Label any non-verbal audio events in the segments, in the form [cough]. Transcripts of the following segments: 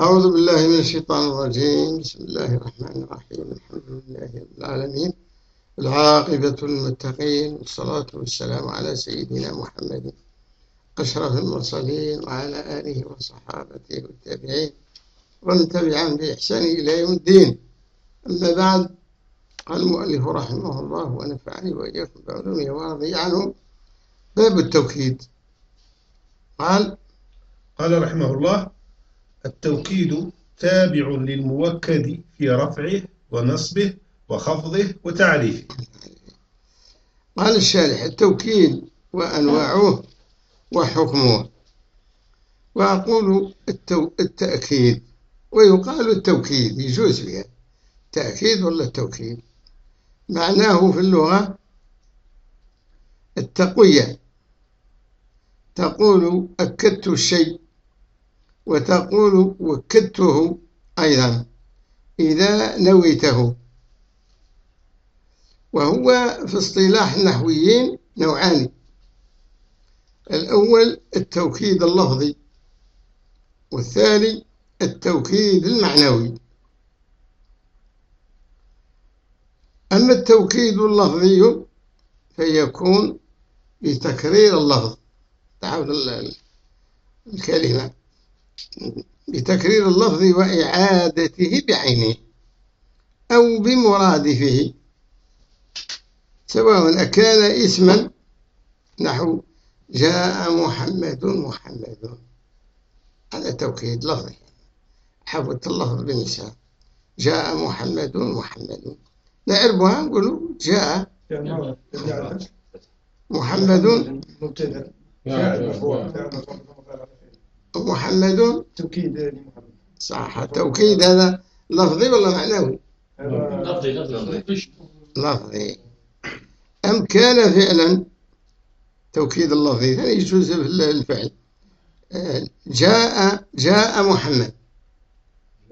أعوذ بالله من الشيطان الرجيم. بسم الله الرحمن الرحيم. الحمد لله رب العالمين. العاقبة للمتقين. والصلاة والسلام على سيدنا محمد. أشرف المرسلين وعلى آله وصحابته والتابعين. ومن تبعهم بإحسان إلى يوم الدين. أما بعد قال المؤلف رحمه الله ونفعني وإياكم بعلومه ورضي عنه. باب التوكيد. قال قال رحمه الله التوكيد تابع للموكد في رفعه ونصبه وخفضه وتعريفه. قال الشارح التوكيد وأنواعه وحكمه. وأقول التو... التأكيد ويقال التوكيد يجوز فيها. تأكيد ولا التوكيد؟ معناه في اللغة التقوية. تقول أكدت الشيء وتقول وكدته أيضا إذا نويته. وهو في اصطلاح النحويين نوعان. الأول التوكيد اللفظي والثاني التوكيد المعنوي. أما التوكيد اللفظي فيكون بتكرير اللفظ. تعود الكلمة. بتكرير اللفظ وإعادته بعينه أو بمرادفه سواء أكان اسما نحو جاء محمد محمد. هذا توكيد لفظي. حفظت اللفظ بالنساء. جاء محمد محمد. نعربها نقول جاء محمد. محمد توكيد لمحمد صح التوكيد هذا لفظي ولا معنوي؟ لفظي لفظي لفظي. أم كان فعلا؟ توكيد اللفظي يعني يجوز في الفعل. آه، جاء جاء محمد.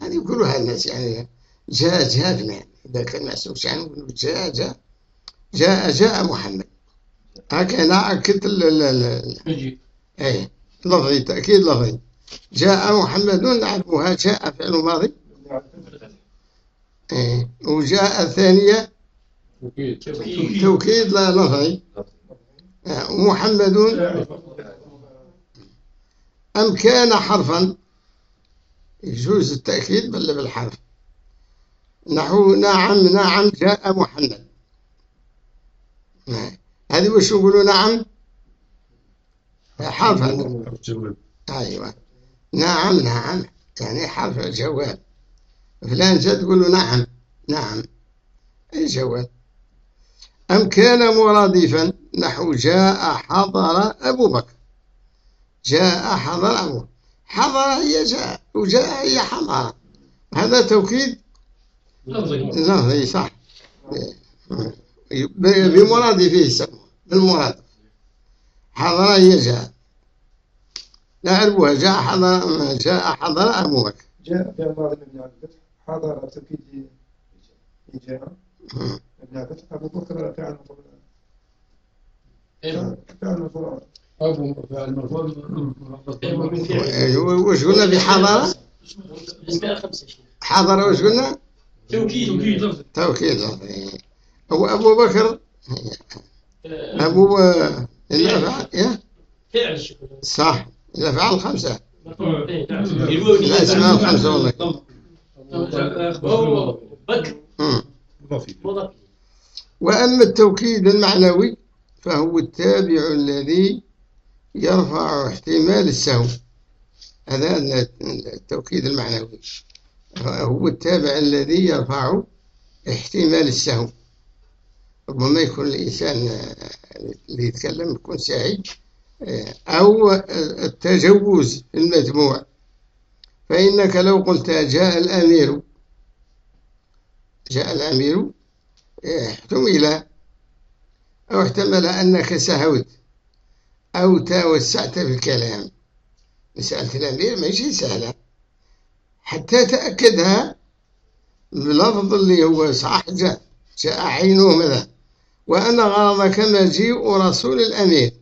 هذه يقولوها الناس يعني جاء جاء فلان إذا كان معسوس يعني يقولوا جاء جاء جاء جاء محمد. هكذا أكد ال ال ال يجي. أي لفظي تأكيد لفظي جاء محمد نعرفها جاء فعل ماضي. أي وجاء الثانية. توكيد. توكيد لا لفظي آه، ومحمد. أم كان حرفا. يجوز التأكيد بل بالحرف. نحو نعم نعم جاء محمد. نعم. هذه وش يقولوا نعم؟ حرف هذا. أيوة نعم نعم. يعني حرف الجواب فلان جاء تقول له نعم. نعم. أي جواب؟ أم كان مرادفا؟ نحو جاء حضر أبو بكر. جاء حضر أبو بكر. حضر هي جاء وجاء هي حضر. هذا توكيد؟ لفظي. صح. بمرادفه يسمى بالمراد حضر هي جاء نعرفها جاء حضر جاء حضر أبو بكر جاء في الماضي مبني على الفتح حضر توكيد جاء على الفتح أبو بكر فعل مفعول إيه. فعل مفعول أبو فعل مرفوع إيه، من. أيوة، وش قلنا في حضر؟ حضر وش قلنا؟ توكيد. توكيد. هو أبو بكر. أبو الأفعال إيه؟ فعل صح. الأفعال الخمسة. إيه، نعم. يقول لي الأسماء الخمسة والله. بكر وأما التوكيد المعنوي فهو التابع الذي يرفع احتمال السهو. هذا التوكيد المعنوي. هو التابع الذي يرفع احتمال السهو. ربما يكون الإنسان اللي يتكلم يكون ساهي أو التجوز في المجموع. فإنك لو قلت جاء الأمير جاء الأمير احتمل أو احتمل أنك سهوت أو توسعت في الكلام. مسألة الأمير ماشي سهلة. حتى تأكدها بلفظ اللي هو صح جاء جاء عينه مثلا. وأن غرضك مجيء رسول الأمير.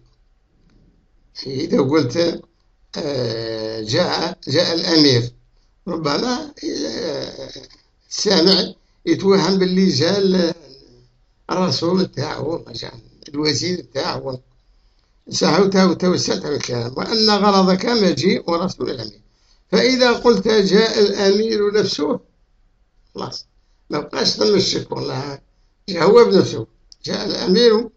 إذا قلت آه، جاء جاء الأمير ربما السامع يتوهم باللي جاء الرسول تاعو الوزير تاعو سهوته وتوسعت الكلام وأن غرضك مجيء رسول الأمير. فإذا قلت جاء الأمير نفسه خلاص ما بقاش ثم الشك والله جاء هو بنفسه. جاء الأمير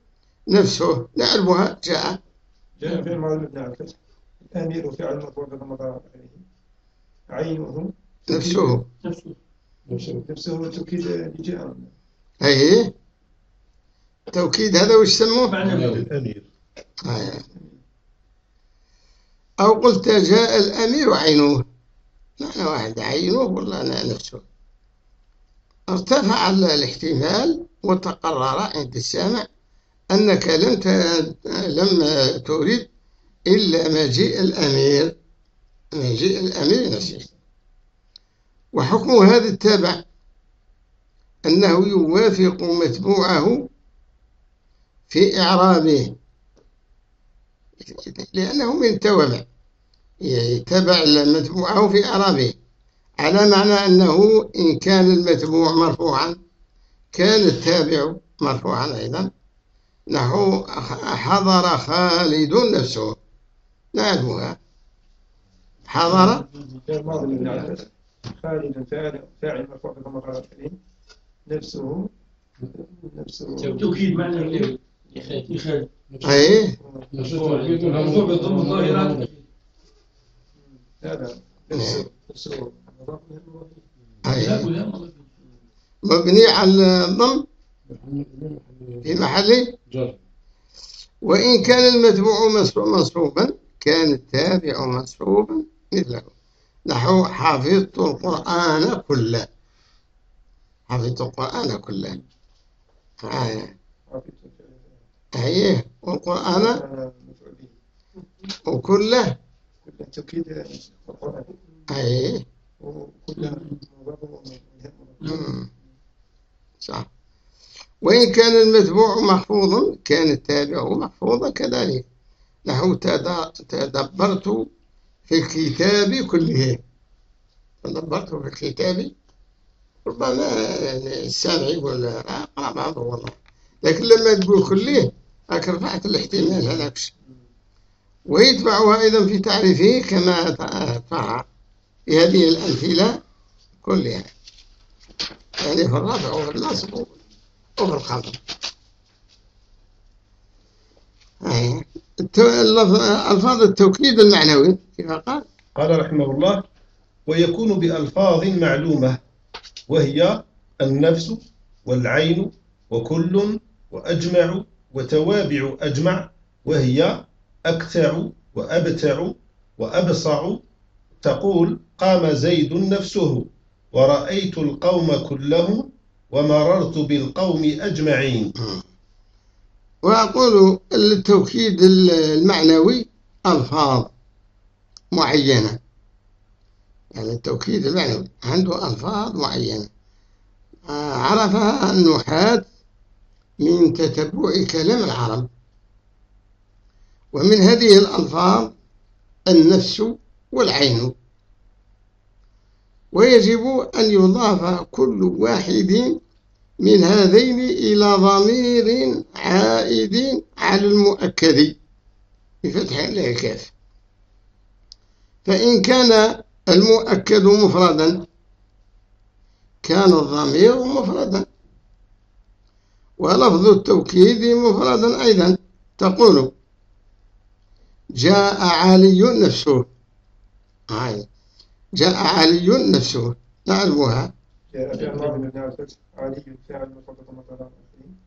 نفسه نعرفها جاء. جاء في المعلومة بن عباس الأمير فعل ضرب عليه. عينه نفسه. نفسه. نفسه. توكيد جاء أي؟ توكيد هذا وش سموه الأمير. آه. أو قلت جاء الأمير عينه. معنى واحد عينه ولا أنا نفسه. ارتفع الاحتمال وتقرر عند السامع أنك لم لم تريد إلا مجيء الأمير. مجيء الأمير نفسه وحكم هذا التابع أنه يوافق متبوعه في إعرابه. لأنه من التوابع يتبع متبوعه في إعرابه. على معنى أنه إن كان المتبوع مرفوعا كان التابع مرفوعا أيضا. نحو حضر خالد نفسه. نعرفها حضر. خالد فاعل فاعل مرفوع نفسه نفسه توكيد. معنى اللي يخالف أي. مرفوع بالضم الظاهرة هذا نفسه نفسه مبني على الضم في محل جر. وإن كان المتبوع مص- منصوبا كان التابع منصوبا مثله نحو حفظت القرآن كله. حفظت القرآن كله. آية. أيه. والقرآن وكله كل توكيد القرآن أيه. وكل مضاف مم. صح. وإن كان المتبوع محفوظا كان التابع محفوظا كذلك. نحو تد- تدبرت في الكتاب كله. تدبرت في الكتاب. ربما يعني السامع يقول أقرأ بعضه والله. لكن لما تقول كله هاك رفعت الاحتمال هذاك ويتبعها أيضا في تعريفه كما تفعل في هذه الأمثلة كلها. يعني في الرفع وفي النصب وفي الخفض ألفاظ التوكيد المعنوي. كيف قال؟ قال رحمه الله ويكون بألفاظ معلومة وهي النفس والعين وكل وأجمع وتوابع أجمع وهي أكتع وأبتع وأبصع تقول قام زيد نفسه. ورأيت القوم كلهم ومررت بالقوم أجمعين. وأقول التوكيد المعنوي ألفاظ معينة. يعني التوكيد المعنوي عنده ألفاظ معينة. عرفها النحاة من تتبع كلام العرب. ومن هذه الألفاظ النفس والعين. ويجب أن يضاف كل واحد من هذين إلى ضمير عائد على المؤكد بفتح الكاف فإن كان المؤكد مفردا كان الضمير مفردا. ولفظ التوكيد مفردا أيضا تقول جاء علي نفسه. هاي جاء علي نفسه. نعرفها جاء فعل على الفتح علي مرفوع بضمة الآخرين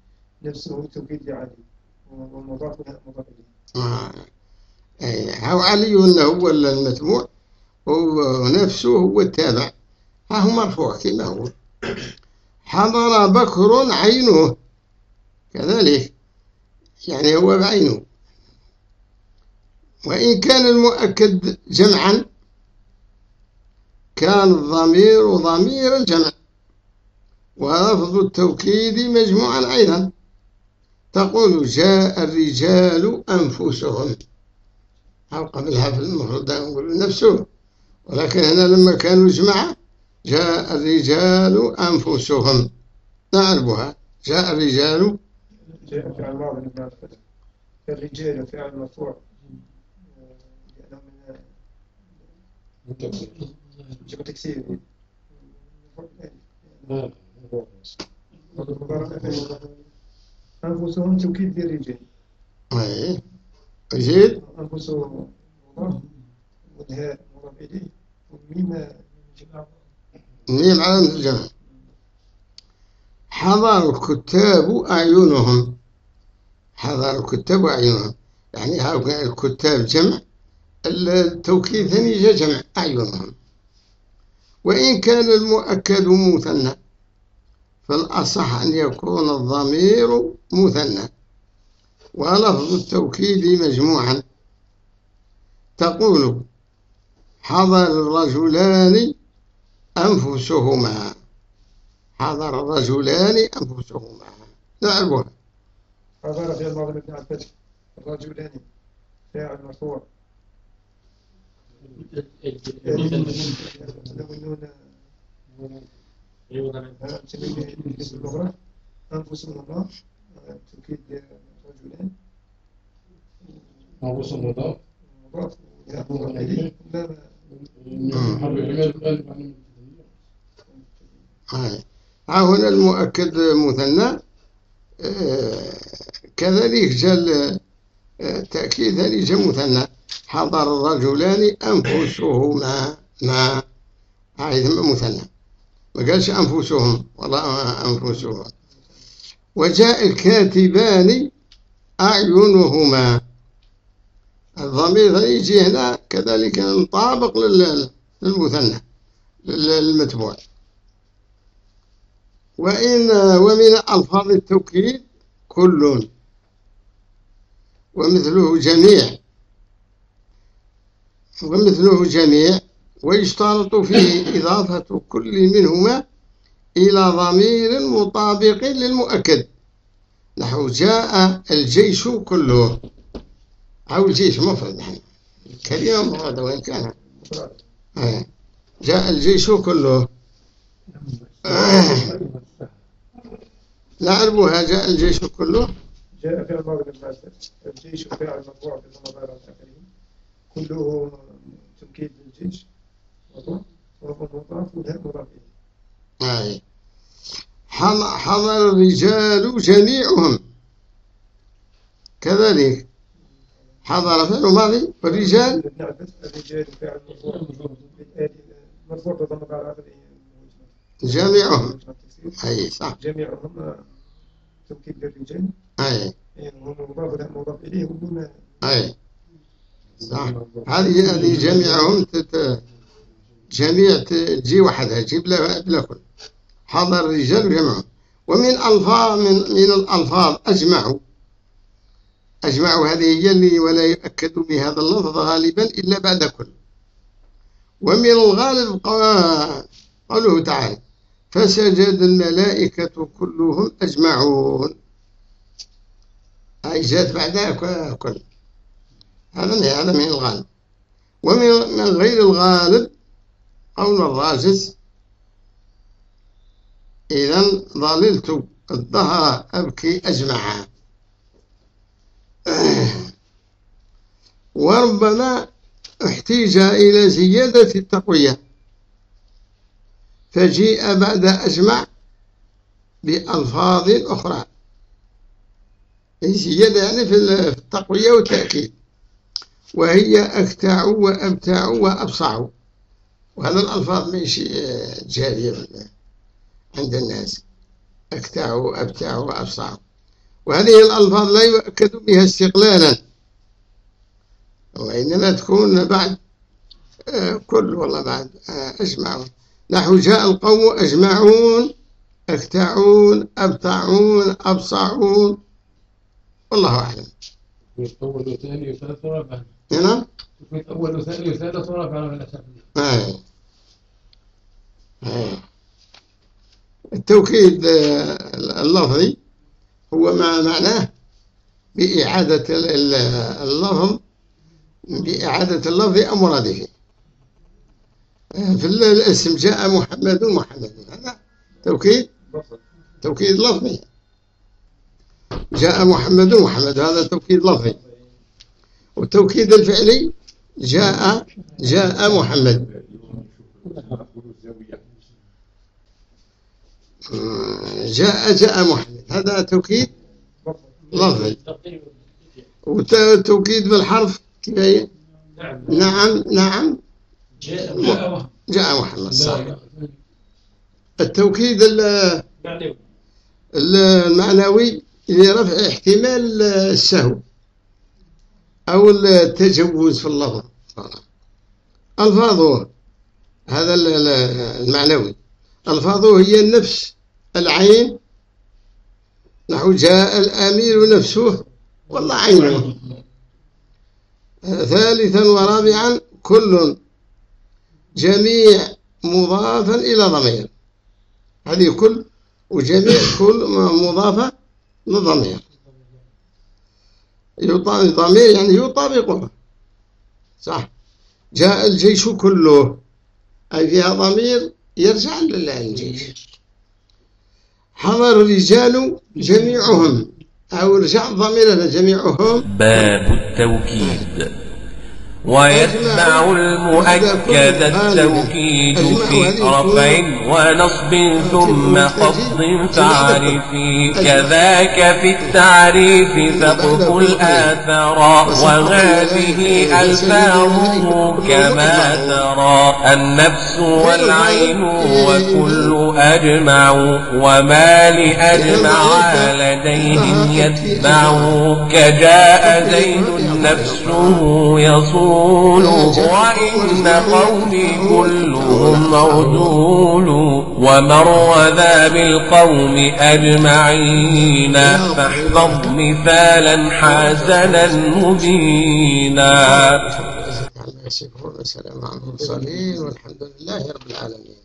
نفسه توكيد لعلي والمضاف له مضاف هو علي هو المتبوع ونفسه هو التابع. ها هو مرفوع كما هو. حضر بكر عينه. كذلك. يعني هو بعينه. وإن كان المؤكد جمعا كان الضمير ضمير الجمع ولفظ التوكيد مجموعا أيضا. تقول جاء الرجال أنفسهم. أو قبلها في المفروض نقول نفسه. ولكن هنا لما كانوا جماعة جاء الرجال أنفسهم. نعرفها. جاء الرجال. جاء فعل ماضي الرجال فعل مرفوع. لأنه من أنفسهم توكيد للرجال أي زيد أنفسهم إليه والميم جمع. ميم علامة الجمع حضر الكتاب أعينهم حضر الكتاب أعينهم يعني هؤلاء الكتاب جمع التوكيد ثاني جمع أعينهم. وإن كان المؤكد مثنى فالأصح أن يكون الضمير مثنى. ولفظ التوكيد مجموعا. تقول حضر الرجلان أنفسهما. حضر الرجلان أنفسهما. نعرفها حضر في الماضي الرجلان. فاعل مرفوع. الأخرى أنفسهم الله رجلان أنفس مضاف مضاف مضاف إليه لا. ها هنا المؤكد مثنى آه، كذلك جاء هذه جاء مثنى حضر الرجلان أنفسهما. ما؟ هاي مثنى. ما قالش أنفسهم. والله أنفسهم. وجاء الكاتبان أعينهما. الضمير هذا يجي هنا كذلك مطابق لل- للمثنى للمتبوع. وإن ومن ألفاظ التوكيد كل ومثله جميع. ومثله جميع ويشترط فيه إضافة كل منهما إلى ضمير مطابق للمؤكد. نحو جاء الجيش كله. أو الجيش مفرد يعني كلمة مفردة وإن كان. جاء الجيش كله. نعرفها جاء الجيش كله. جاء فعل ماضي الفتح الجيش فاعل مرفوع في المضارع الآخرين. كله توكيد للجيش. مضاف وهو مضاف والهاء مضاف إليه. حض- حضر الرجال جميعهم. كذلك. حضر فعل ماضي والرجال؟ الرجال مرفوع جميعهم. أي صح. جميعهم توكيد للرجال. أي. أي. صح. هذه هذه جميعهم تت... جميع تجي وحدها جيب لها بلا كل حضر الرجال جمعهم. ومن ألفاظ من من الألفاظ أجمعوا. أجمعوا هذه هي اللي ولا يؤكد بهذا اللفظ غالبا إلا بعد كل. ومن الغالب قوله تعالى فسجد الملائكة كلهم أجمعون. أي جاءت بعدها كل. هذا من هذا من الغالب. ومن من غير الغالب قول الراجز إذا ظللت الظهر أبكي أجمعا. [clears throat] وربما احتيج إلى زيادة التقوية. فجيء بعد أجمع بألفاظ أخرى. زيادة يعني في التقوية والتأكيد. وهي أكتع وأبتع وأبصع وهذا الألفاظ ماشي جارية عند الناس. أكتع وأبتع وأبصع وهذه الألفاظ لا يؤكد بها استقلالا. وإنما تكون بعد آه، كل والله بعد آه، أجمعون. نحو جاء القوم أجمعون أكتعون أبتعون أبصعون. والله أعلم. أول وثاني وثالث ورابع نعم أول وثاني وثالث ورابع. آه. التوكيد آه، اللفظي هو ما معناه بإعادة ال- ال- اللفظ بإعادة اللفظ أو مرادفه آه، في ال- الاسم جاء محمد محمد. هذا توكيد؟ توكيد لفظي. جاء محمد محمد هذا توكيد لفظي. والتوكيد الفعلي جاء جاء محمد. جاء جاء محمد. هذا توكيد لفظي. والتوكيد بالحرف كيف هي؟ نعم نعم. نعم جاء جاء محمد صح. التوكيد ال- ال- المعنوي لرفع احتمال السهو أو التجوز في اللفظ. ألفاظه هذا ال- ال- المعنوي. ألفاظه هي النفس العين. نحو جاء الأمير نفسه والله عينه ثالثا ورابعا كل. جميع مضافا إلى ضمير. هذه كل وجميع كل مضافة لضمير ضمير يعني يطابقه صح جاء الجيش كله أي فيها ضمير يرجع للجيش حضر الرجال جميعهم أو رجع ضميرنا جميعهم باب التوكيد ويتبع المؤكد التوكيد في رفع ونصب ثم خفض فعرفي كذاك في التعريف فاقف الآثار وهذه ألفاظه كما ترى. النفس والعين وكل أجمع. وما لأجمع لديهم يتبع. كجاء زيد نفسه يصول وإن قومي كلهم عدول ومر ذا بالقوم أجمعين. فاحفظ مثالا حسنا مبينا. وسلام على المرسلين والحمد لله رب العالمين.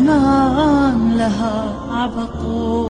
رغم الأزمان لها عبق